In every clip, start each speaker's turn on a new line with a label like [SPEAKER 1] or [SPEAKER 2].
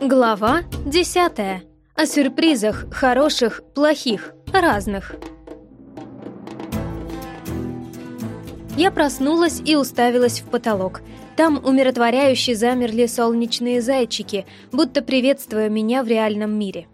[SPEAKER 1] Глава десятая. О сюрпризах хороших, плохих, разных. Я проснулась и уставилась в потолок. Там умиротворяюще замерли солнечные зайчики, будто приветствуя меня в реальном мире.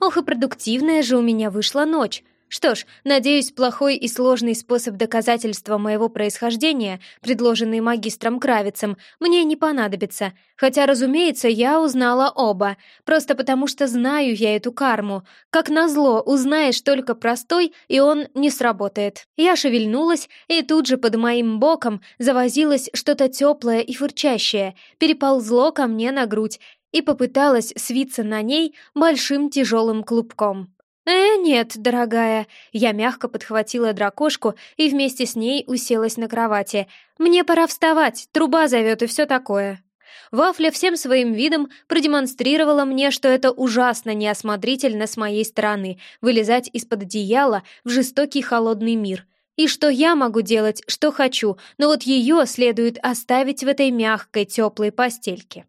[SPEAKER 1] Ох и продуктивная же у меня вышла ночь. Что ж, надеюсь, плохой и сложный способ доказательства моего происхождения, предложенный магистром Кравицем, мне не понадобится. Хотя, разумеется, я узнала оба, просто потому что знаю я эту карму. Как назло, узнаешь только простой, и он не сработает. Я шевельнулась, и тут же под моим боком завозилось что-то теплое и фырчащее, переползло ко мне на грудь и попыталась свиться на ней большим тяжелым клубком. «Э, нет, дорогая». Я мягко подхватила дракошку и вместе с ней уселась на кровати. «Мне пора вставать, труба зовет и все такое». Вафля всем своим видом продемонстрировала мне, что это ужасно неосмотрительно с моей стороны вылезать из-под одеяла в жестокий холодный мир. И что я могу делать, что хочу, но вот ее следует оставить в этой мягкой теплой постельке.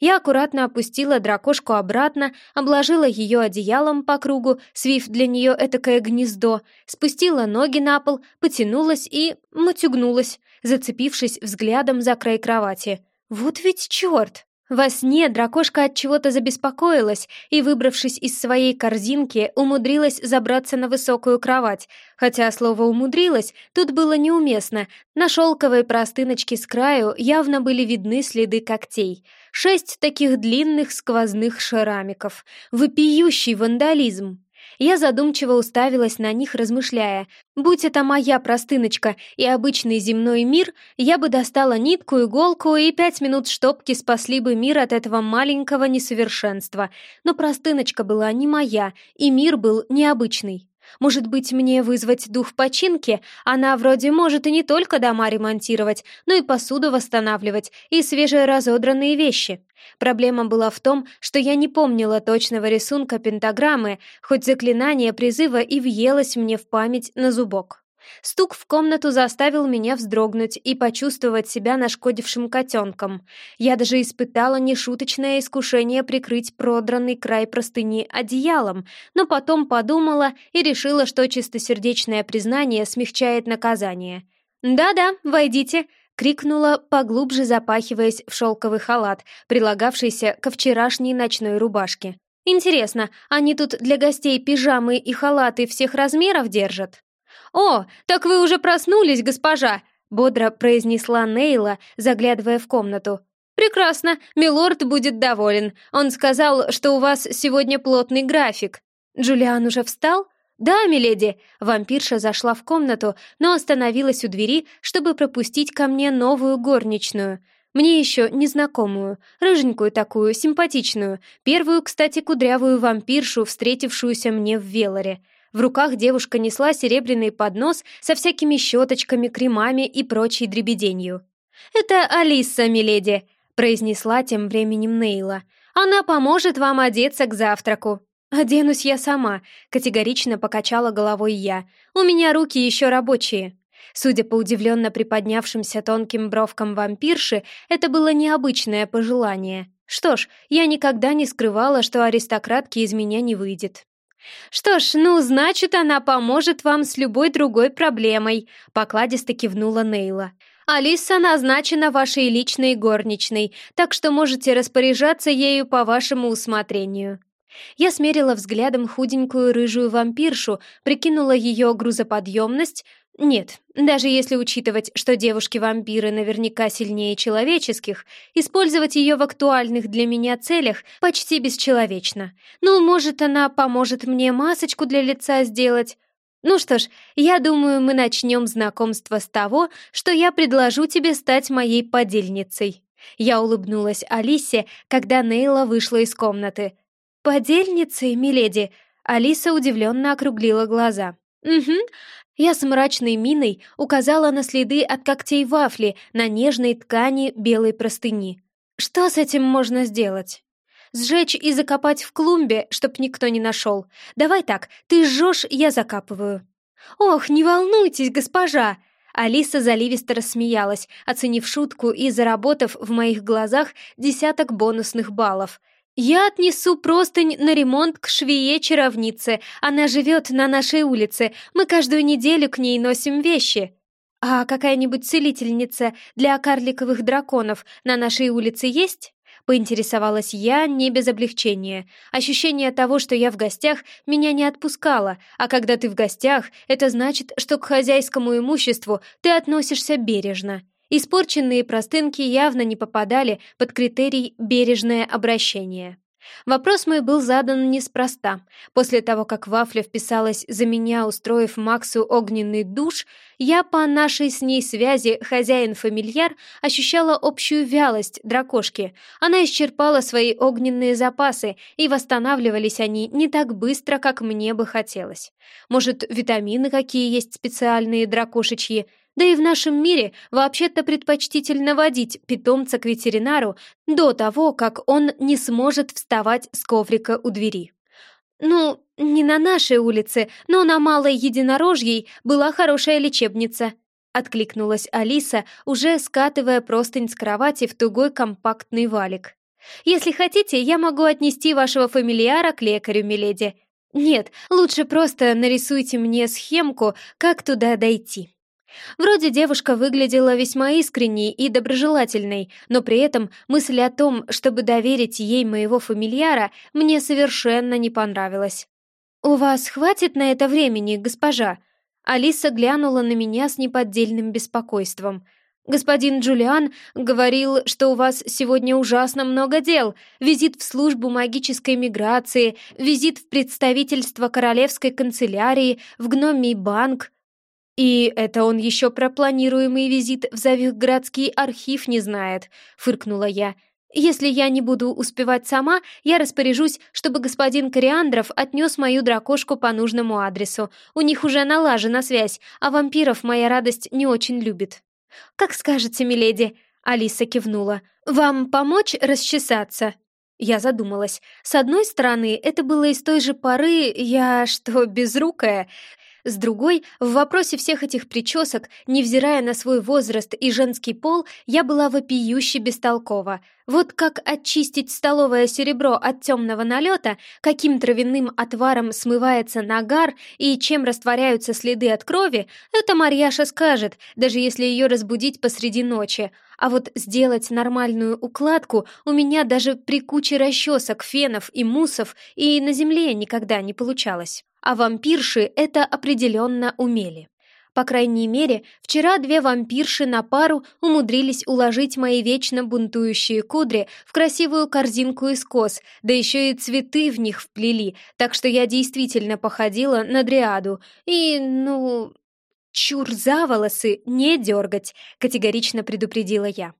[SPEAKER 1] Я аккуратно опустила дракошку обратно, обложила ее одеялом по кругу, свив для нее этакое гнездо, спустила ноги на пол, потянулась и матюгнулась, зацепившись взглядом за край кровати. «Вот ведь черт!» Во сне дракошка от чего-то забеспокоилась и, выбравшись из своей корзинки, умудрилась забраться на высокую кровать. Хотя слово «умудрилась» тут было неуместно. На шелковой простыночке с краю явно были видны следы когтей. Шесть таких длинных сквозных шрамиков. Вопиющий вандализм. Я задумчиво уставилась на них, размышляя. Будь это моя простыночка и обычный земной мир, я бы достала нитку, иголку, и пять минут штопки спасли бы мир от этого маленького несовершенства. Но простыночка была не моя, и мир был необычный. Может быть, мне вызвать дух починки? Она вроде может и не только дома ремонтировать, но и посуду восстанавливать, и свежие разодранные вещи. Проблема была в том, что я не помнила точного рисунка пентаграммы, хоть заклинание призыва и въелось мне в память на зубок. Стук в комнату заставил меня вздрогнуть и почувствовать себя нашкодившим котенком. Я даже испытала нешуточное искушение прикрыть продранный край простыни одеялом, но потом подумала и решила, что чистосердечное признание смягчает наказание. «Да-да, войдите», — крикнула, поглубже запахиваясь в шелковый халат, прилагавшийся ко вчерашней ночной рубашке. «Интересно, они тут для гостей пижамы и халаты всех размеров держат?» «О, так вы уже проснулись, госпожа!» — бодро произнесла Нейла, заглядывая в комнату. «Прекрасно, милорд будет доволен. Он сказал, что у вас сегодня плотный график». «Джулиан уже встал?» «Да, миледи!» Вампирша зашла в комнату, но остановилась у двери, чтобы пропустить ко мне новую горничную. Мне еще незнакомую, рыженькую такую, симпатичную, первую, кстати, кудрявую вампиршу, встретившуюся мне в Велоре. В руках девушка несла серебряный поднос со всякими щеточками, кремами и прочей дребеденью. «Это Алиса, миледи», — произнесла тем временем Нейла. «Она поможет вам одеться к завтраку». «Оденусь я сама», — категорично покачала головой я. «У меня руки еще рабочие». Судя по удивленно приподнявшимся тонким бровкам вампирши, это было необычное пожелание. Что ж, я никогда не скрывала, что аристократки из меня не выйдет. «Что ж, ну, значит, она поможет вам с любой другой проблемой», — покладисто кивнула Нейла. «Алиса назначена вашей личной горничной, так что можете распоряжаться ею по вашему усмотрению». Я смерила взглядом худенькую рыжую вампиршу, прикинула ее грузоподъемность, нет, даже если учитывать, что девушки-вампиры наверняка сильнее человеческих, использовать ее в актуальных для меня целях почти бесчеловечно. Ну, может, она поможет мне масочку для лица сделать? Ну что ж, я думаю, мы начнем знакомство с того, что я предложу тебе стать моей подельницей. Я улыбнулась Алисе, когда Нейла вышла из комнаты. «Подельницей, миледи?» Алиса удивленно округлила глаза. «Угу, я с мрачной миной указала на следы от когтей вафли на нежной ткани белой простыни. Что с этим можно сделать? Сжечь и закопать в клумбе, чтоб никто не нашел. Давай так, ты жжешь, я закапываю. Ох, не волнуйтесь, госпожа! Алиса заливисто рассмеялась, оценив шутку и заработав в моих глазах десяток бонусных баллов. «Я отнесу простынь на ремонт к швее-чаровнице. Она живет на нашей улице. Мы каждую неделю к ней носим вещи». «А какая-нибудь целительница для карликовых драконов на нашей улице есть?» Поинтересовалась я не без облегчения. Ощущение того, что я в гостях, меня не отпускало, а когда ты в гостях, это значит, что к хозяйскому имуществу ты относишься бережно. Испорченные простынки явно не попадали под критерий «бережное обращение». Вопрос мой был задан неспроста. После того, как Вафля вписалась за меня, устроив Максу огненный душ, я по нашей с ней связи хозяин-фамильяр ощущала общую вялость дракошки. Она исчерпала свои огненные запасы, и восстанавливались они не так быстро, как мне бы хотелось. Может, витамины какие есть специальные дракошечьи — да и в нашем мире вообще-то предпочтительно водить питомца к ветеринару до того, как он не сможет вставать с коврика у двери. Ну, не на нашей улице, но на Малой Единорожьей была хорошая лечебница. Откликнулась Алиса, уже скатывая простынь с кровати в тугой компактный валик. «Если хотите, я могу отнести вашего фамильяра к лекарю, миледи. Нет, лучше просто нарисуйте мне схемку, как туда дойти». Вроде девушка выглядела весьма искренней и доброжелательной, но при этом мысль о том, чтобы доверить ей моего фамильяра, мне совершенно не понравилась. «У вас хватит на это времени, госпожа?» Алиса глянула на меня с неподдельным беспокойством. «Господин Джулиан говорил, что у вас сегодня ужасно много дел. Визит в службу магической миграции, визит в представительство королевской канцелярии, в гномий банк. «И это он еще про планируемый визит в Завихградский архив не знает», — фыркнула я. «Если я не буду успевать сама, я распоряжусь, чтобы господин Кориандров отнес мою дракошку по нужному адресу. У них уже налажена связь, а вампиров моя радость не очень любит». «Как скажете, миледи», — Алиса кивнула. «Вам помочь расчесаться?» Я задумалась. С одной стороны, это было из той же поры, я что, безрукая? С другой, в вопросе всех этих причесок, невзирая на свой возраст и женский пол, я была вопиюще бестолкова. Вот как очистить столовое серебро от темного налета, каким травяным отваром смывается нагар и чем растворяются следы от крови, это Марьяша скажет, даже если ее разбудить посреди ночи. А вот сделать нормальную укладку у меня даже при куче расчесок, фенов и мусов и на земле никогда не получалось а вампирши это определенно умели. По крайней мере, вчера две вампирши на пару умудрились уложить мои вечно бунтующие кудри в красивую корзинку из кос, да еще и цветы в них вплели, так что я действительно походила на дриаду. И, ну... «Чур за волосы, не дергать», — категорично предупредила я.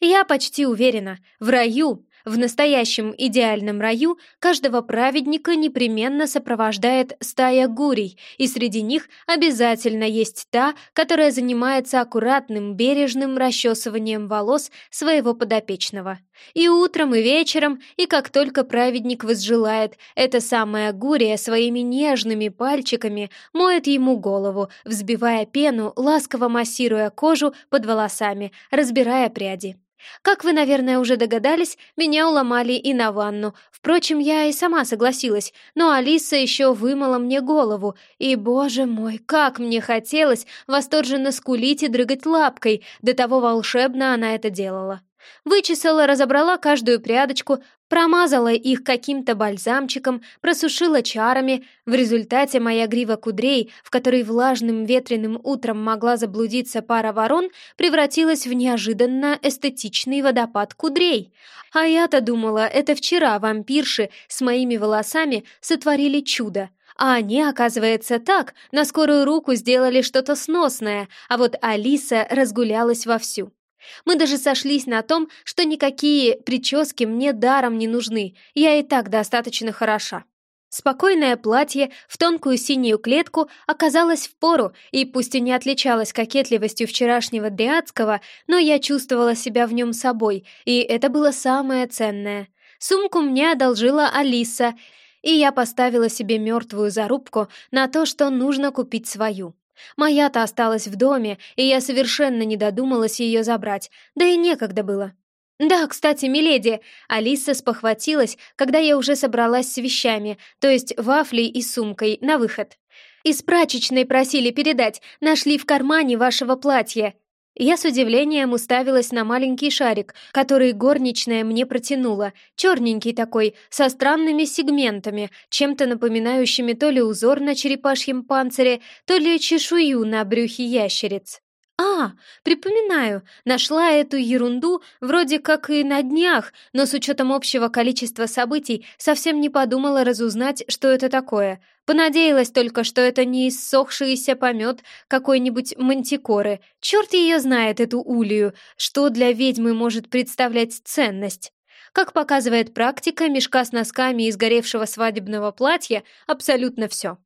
[SPEAKER 1] Я почти уверена, в раю в настоящем идеальном раю каждого праведника непременно сопровождает стая гурий, и среди них обязательно есть та, которая занимается аккуратным, бережным расчесыванием волос своего подопечного. И утром, и вечером, и как только праведник возжелает, эта самая гурия своими нежными пальчиками моет ему голову, взбивая пену, ласково массируя кожу под волосами, разбирая пряди. Как вы, наверное, уже догадались, меня уломали и на ванну. Впрочем, я и сама согласилась, но Алиса еще вымыла мне голову, и, боже мой, как мне хотелось восторженно скулить и дрыгать лапкой, до того волшебно она это делала. Вычесала, разобрала каждую прядочку, промазала их каким-то бальзамчиком, просушила чарами. В результате моя грива кудрей, в которой влажным ветреным утром могла заблудиться пара ворон, превратилась в неожиданно эстетичный водопад кудрей. А я-то думала, это вчера вампирши с моими волосами сотворили чудо. А они, оказывается, так, на скорую руку сделали что-то сносное, а вот Алиса разгулялась вовсю. Мы даже сошлись на том, что никакие прически мне даром не нужны, я и так достаточно хороша. Спокойное платье в тонкую синюю клетку оказалось в пору, и пусть и не отличалось кокетливостью вчерашнего дриадского, но я чувствовала себя в нем собой, и это было самое ценное. Сумку мне одолжила Алиса, и я поставила себе мертвую зарубку на то, что нужно купить свою. Моя-то осталась в доме, и я совершенно не додумалась ее забрать, да и некогда было. «Да, кстати, миледи!» Алиса спохватилась, когда я уже собралась с вещами, то есть вафлей и сумкой, на выход. «Из прачечной просили передать, нашли в кармане вашего платья». Я с удивлением уставилась на маленький шарик, который горничная мне протянула, черненький такой, со странными сегментами, чем-то напоминающими то ли узор на черепашьем панцире, то ли чешую на брюхе ящериц. «А, припоминаю, нашла эту ерунду вроде как и на днях, но с учетом общего количества событий совсем не подумала разузнать, что это такое. Понадеялась только, что это не иссохшийся помет какой-нибудь мантикоры. Черт ее знает, эту улью, что для ведьмы может представлять ценность». Как показывает практика, мешка с носками из горевшего свадебного платья абсолютно все.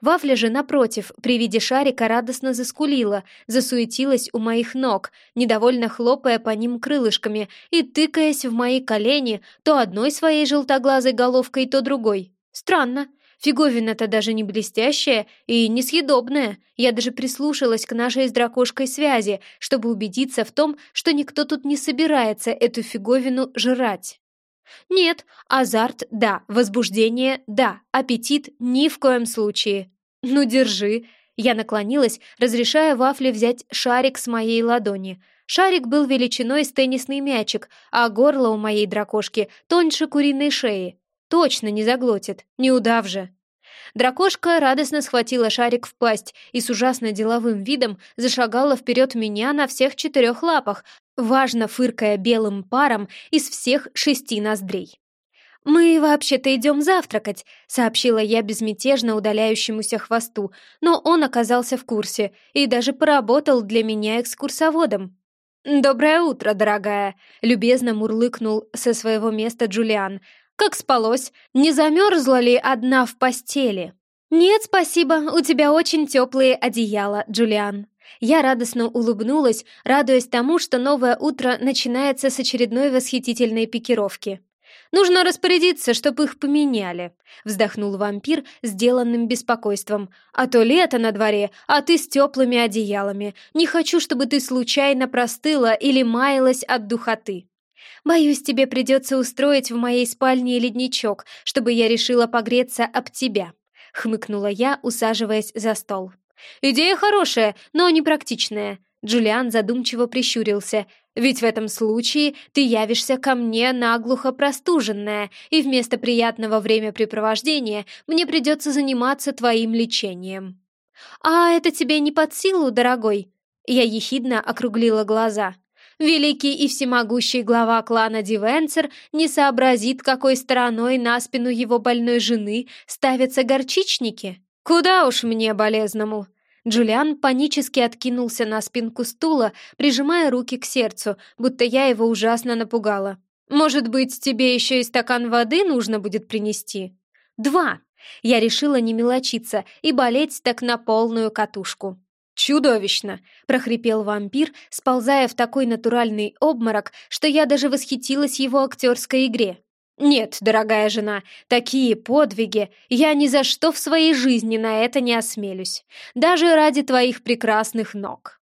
[SPEAKER 1] Вафля же, напротив, при виде шарика радостно заскулила, засуетилась у моих ног, недовольно хлопая по ним крылышками и тыкаясь в мои колени то одной своей желтоглазой головкой, то другой. Странно. Фиговина-то даже не блестящая и несъедобная. Я даже прислушалась к нашей с дракошкой связи, чтобы убедиться в том, что никто тут не собирается эту фиговину жрать. Нет, азарт — да, возбуждение — да, аппетит — ни в коем случае. Ну, держи. Я наклонилась, разрешая Вафле взять шарик с моей ладони. Шарик был величиной с теннисный мячик, а горло у моей дракошки тоньше куриной шеи. Точно не заглотит, не удав же. Дракошка радостно схватила шарик в пасть и с ужасно деловым видом зашагала вперед меня на всех четырех лапах, важно фыркая белым паром из всех шести ноздрей. «Мы вообще-то идем завтракать», — сообщила я безмятежно удаляющемуся хвосту, но он оказался в курсе и даже поработал для меня экскурсоводом. «Доброе утро, дорогая!» — любезно мурлыкнул со своего места Джулиан. «Как спалось? Не замерзла ли одна в постели?» «Нет, спасибо, у тебя очень теплые одеяла, Джулиан», я радостно улыбнулась, радуясь тому, что новое утро начинается с очередной восхитительной пикировки. «Нужно распорядиться, чтобы их поменяли», — вздохнул вампир, сделанным беспокойством. «А то лето на дворе, а ты с теплыми одеялами. Не хочу, чтобы ты случайно простыла или маялась от духоты». «Боюсь, тебе придется устроить в моей спальне ледничок, чтобы я решила погреться об тебя», — хмыкнула я, усаживаясь за стол. «Идея хорошая, но непрактичная», — Джулиан задумчиво прищурился. «Ведь в этом случае ты явишься ко мне наглухо простуженная, и вместо приятного времяпрепровождения мне придется заниматься твоим лечением». «А это тебе не под силу, дорогой?» Я ехидно округлила глаза. Великий и всемогущий глава клана Дивенцер не сообразит, какой стороной на спину его больной жены ставятся горчичники. Куда уж мне болезному. Джулиан панически откинулся на спинку стула, прижимая руки к сердцу, будто я его ужасно напугала. «Может быть, тебе еще и стакан воды нужно будет принести?» «Два!» Я решила не мелочиться и болеть так на полную катушку. «Чудовищно!» — прохрипел вампир, сползая в такой натуральный обморок, что я даже восхитилась его актерской игре. «Нет, дорогая жена, такие подвиги я ни за что в своей жизни на это не осмелюсь, даже ради твоих прекрасных ног».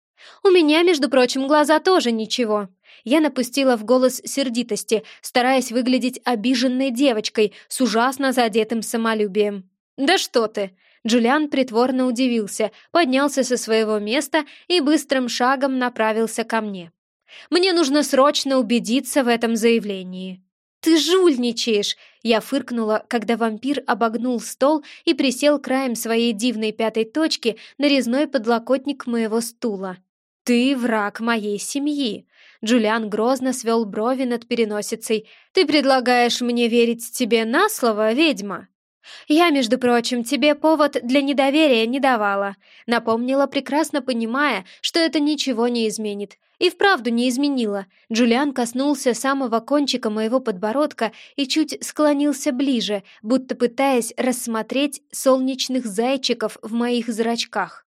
[SPEAKER 1] «У меня, между прочим, глаза тоже ничего». Я напустила в голос сердитости, стараясь выглядеть обиженной девочкой с ужасно задетым самолюбием. «Да что ты!» Джулиан притворно удивился, поднялся со своего места и быстрым шагом направился ко мне. «Мне нужно срочно убедиться в этом заявлении». «Ты жульничаешь!» Я фыркнула, когда вампир обогнул стол и присел краем своей дивной пятой точки на резной подлокотник моего стула. «Ты враг моей семьи!» Джулиан грозно свел брови над переносицей. «Ты предлагаешь мне верить тебе на слово, ведьма?» «Я, между прочим, тебе повод для недоверия не давала», напомнила, прекрасно понимая, что это ничего не изменит. И вправду не изменила. Джулиан коснулся самого кончика моего подбородка и чуть склонился ближе, будто пытаясь рассмотреть солнечных зайчиков в моих зрачках.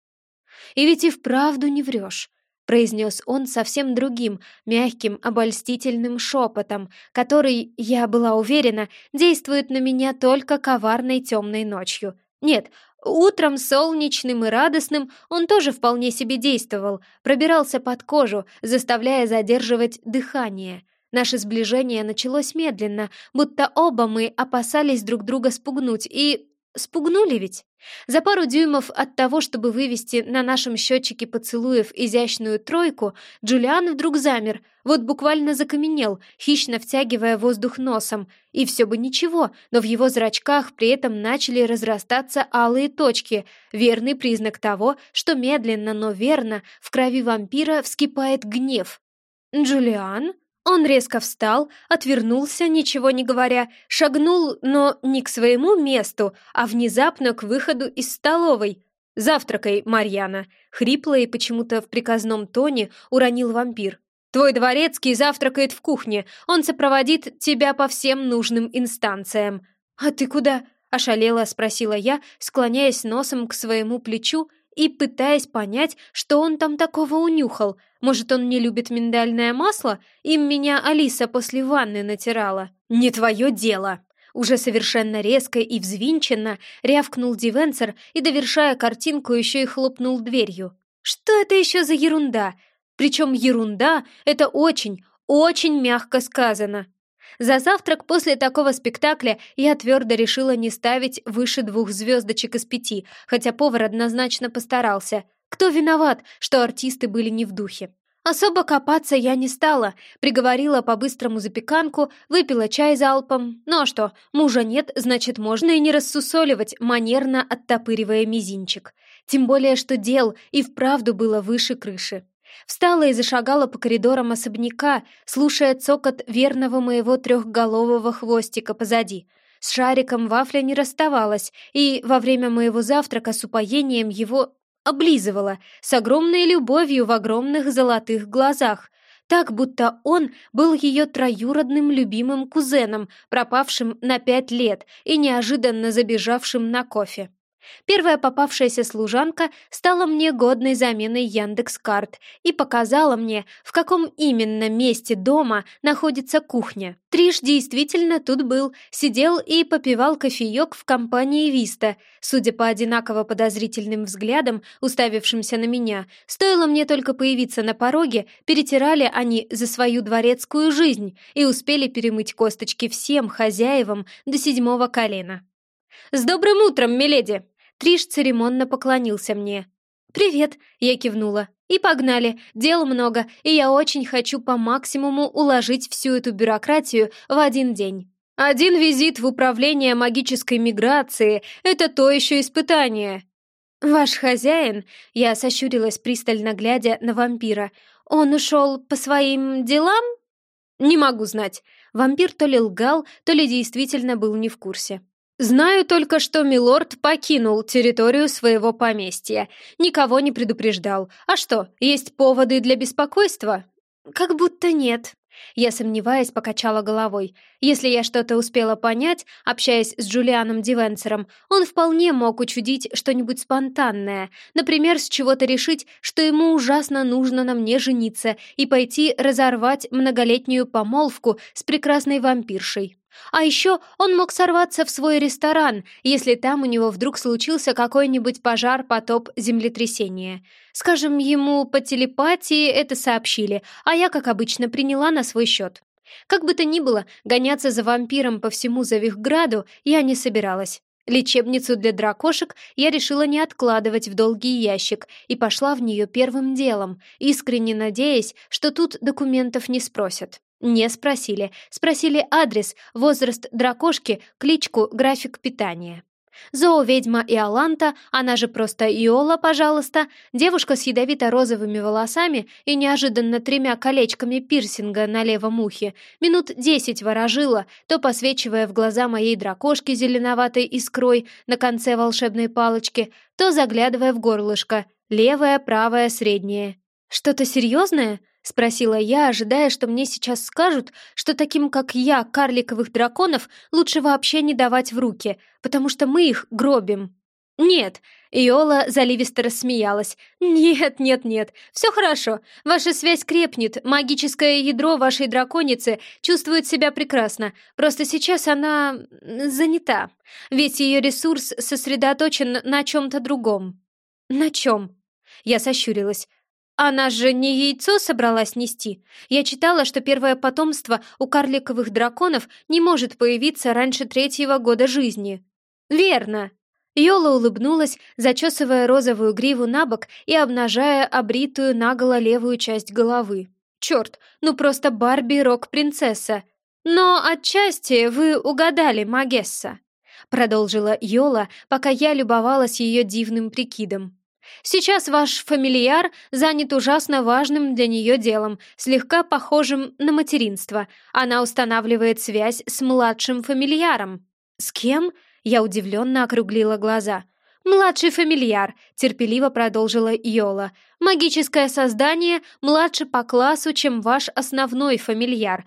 [SPEAKER 1] «И ведь и вправду не врешь произнес он совсем другим, мягким, обольстительным шепотом, который, я была уверена, действует на меня только коварной темной ночью. Нет, утром солнечным и радостным он тоже вполне себе действовал, пробирался под кожу, заставляя задерживать дыхание. Наше сближение началось медленно, будто оба мы опасались друг друга спугнуть, и... спугнули ведь? За пару дюймов от того, чтобы вывести на нашем счетчике поцелуев изящную тройку, Джулиан вдруг замер, вот буквально закаменел, хищно втягивая воздух носом. И все бы ничего, но в его зрачках при этом начали разрастаться алые точки, верный признак того, что медленно, но верно в крови вампира вскипает гнев. «Джулиан?» Он резко встал, отвернулся, ничего не говоря, шагнул, но не к своему месту, а внезапно к выходу из столовой. «Завтракай, Марьяна!» — хрипло и почему-то в приказном тоне уронил вампир. «Твой дворецкий завтракает в кухне, он сопроводит тебя по всем нужным инстанциям». «А ты куда?» — ошалела спросила я, склоняясь носом к своему плечу и пытаясь понять, что он там такого унюхал. Может, он не любит миндальное масло? Им меня Алиса после ванны натирала. «Не твое дело!» Уже совершенно резко и взвинченно рявкнул Дивенцер и, довершая картинку, еще и хлопнул дверью. «Что это еще за ерунда?» Причем ерунда — это очень, очень мягко сказано. За завтрак после такого спектакля я твердо решила не ставить выше двух звездочек из пяти, хотя повар однозначно постарался. Кто виноват, что артисты были не в духе? Особо копаться я не стала, приговорила по-быстрому запеканку, выпила чай залпом. Ну а что, мужа нет, значит, можно и не рассусоливать, манерно оттопыривая мизинчик. Тем более, что дел и вправду было выше крыши. Встала и зашагала по коридорам особняка, слушая цокот верного моего трехголового хвостика позади. С шариком вафля не расставалась, и во время моего завтрака с упоением его облизывала, с огромной любовью в огромных золотых глазах, так будто он был ее троюродным любимым кузеном, пропавшим на пять лет и неожиданно забежавшим на кофе. Первая попавшаяся служанка стала мне годной заменой Яндекс-карт и показала мне, в каком именно месте дома находится кухня. Триш действительно тут был, сидел и попивал кофеек в компании Виста. Судя по одинаково подозрительным взглядам, уставившимся на меня, стоило мне только появиться на пороге, перетирали они за свою дворецкую жизнь и успели перемыть косточки всем хозяевам до седьмого колена. «С добрым утром, миледи!» Триш церемонно поклонился мне. «Привет!» — я кивнула. «И погнали! Дел много, и я очень хочу по максимуму уложить всю эту бюрократию в один день». «Один визит в управление магической миграции — это то еще испытание!» «Ваш хозяин?» — я сощурилась, пристально глядя на вампира. «Он ушел по своим делам?» «Не могу знать». Вампир то ли лгал, то ли действительно был не в курсе. Знаю только, что милорд покинул территорию своего поместья. Никого не предупреждал. А что, есть поводы для беспокойства? Как будто нет. Я, сомневаясь, покачала головой. Если я что-то успела понять, общаясь с Джулианом Дивенсером, он вполне мог учудить что-нибудь спонтанное. Например, с чего-то решить, что ему ужасно нужно на мне жениться и пойти разорвать многолетнюю помолвку с прекрасной вампиршей. А еще он мог сорваться в свой ресторан, если там у него вдруг случился какой-нибудь пожар, потоп, землетрясение. Скажем, ему по телепатии это сообщили, а я, как обычно, приняла на свой счет. Как бы то ни было, гоняться за вампиром по всему Завихграду я не собиралась. Лечебницу для дракошек я решила не откладывать в долгий ящик и пошла в нее первым делом, искренне надеясь, что тут документов не спросят. Не спросили. Спросили адрес, возраст дракошки, кличку, график питания. Зооведьма Иоланта, она же просто Иола, пожалуйста, девушка с ядовито-розовыми волосами и неожиданно тремя колечками пирсинга на левом ухе, минут десять ворожила, то посвечивая в глаза моей дракошки зеленоватой искрой на конце волшебной палочки, то заглядывая в горлышко, левое, правое, среднее. «Что-то серьезное?» — спросила я, ожидая, что мне сейчас скажут, что таким, как я, карликовых драконов лучше вообще не давать в руки, потому что мы их гробим. «Нет», — Иола заливисто рассмеялась. «Нет, нет, нет, все хорошо. Ваша связь крепнет, магическое ядро вашей драконицы чувствует себя прекрасно. Просто сейчас она занята. Весь ее ресурс сосредоточен на чем-то другом». «На чем?» Я сощурилась. Она же не яйцо собралась нести. Я читала, что первое потомство у карликовых драконов не может появиться раньше третьего года жизни. Верно. Йола улыбнулась, зачесывая розовую гриву на бок и обнажая обритую наголо левую часть головы. Черт, ну просто Барби рок-принцесса. Но отчасти вы угадали, Магесса. Продолжила Йола, пока я любовалась ее дивным прикидом. Сейчас ваш фамильяр занят ужасно важным для нее делом, слегка похожим на материнство. Она устанавливает связь с младшим фамильяром. С кем? Я удивленно округлила глаза. «Младший фамильяр», — терпеливо продолжила Йола. «Магическое создание младше по классу, чем ваш основной фамильяр.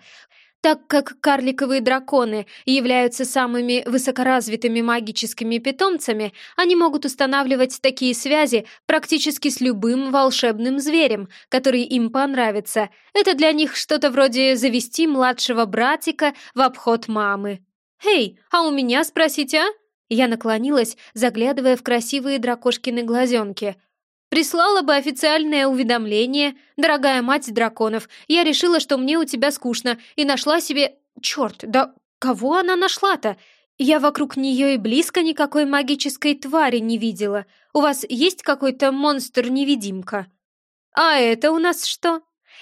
[SPEAKER 1] Так как карликовые драконы являются самыми высокоразвитыми магическими питомцами, они могут устанавливать такие связи практически с любым волшебным зверем, который им понравится. Это для них что-то вроде завести младшего братика в обход мамы. «Эй, а у меня спросите, а?» Я наклонилась, заглядывая в красивые дракошкины глазенки — Прислала бы официальное уведомление. Дорогая мать драконов, я решила, что мне у тебя скучно, и нашла себе... Черт, да кого она нашла-то? Я вокруг нее и близко никакой магической твари не видела. У вас есть какой-то монстр-невидимка? А это у нас что?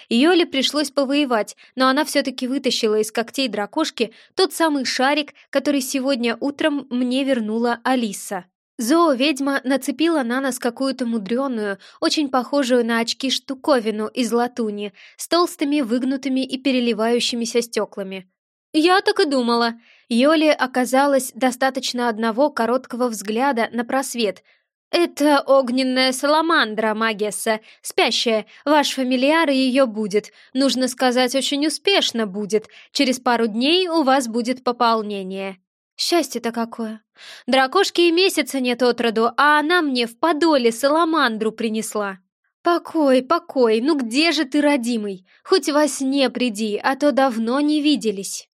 [SPEAKER 1] Йоле пришлось повоевать, но она все-таки вытащила из когтей дракошки тот самый шарик, который сегодня утром мне вернула Алиса. Зоо-ведьма нацепила на нас какую-то мудреную, очень похожую на очки штуковину из латуни, с толстыми, выгнутыми и переливающимися стеклами. «Я так и думала!» Йоле оказалось достаточно одного короткого взгляда на просвет. «Это огненная саламандра, Магесса, спящая. Ваш фамильяр ее будет. Нужно сказать, очень успешно будет. Через пару дней у вас будет пополнение». Счастье-то какое! Дракошки и месяца нет отроду, а она мне в подоле саламандру принесла. Покой, покой, ну где же ты, родимый? Хоть во сне приди, а то давно не виделись.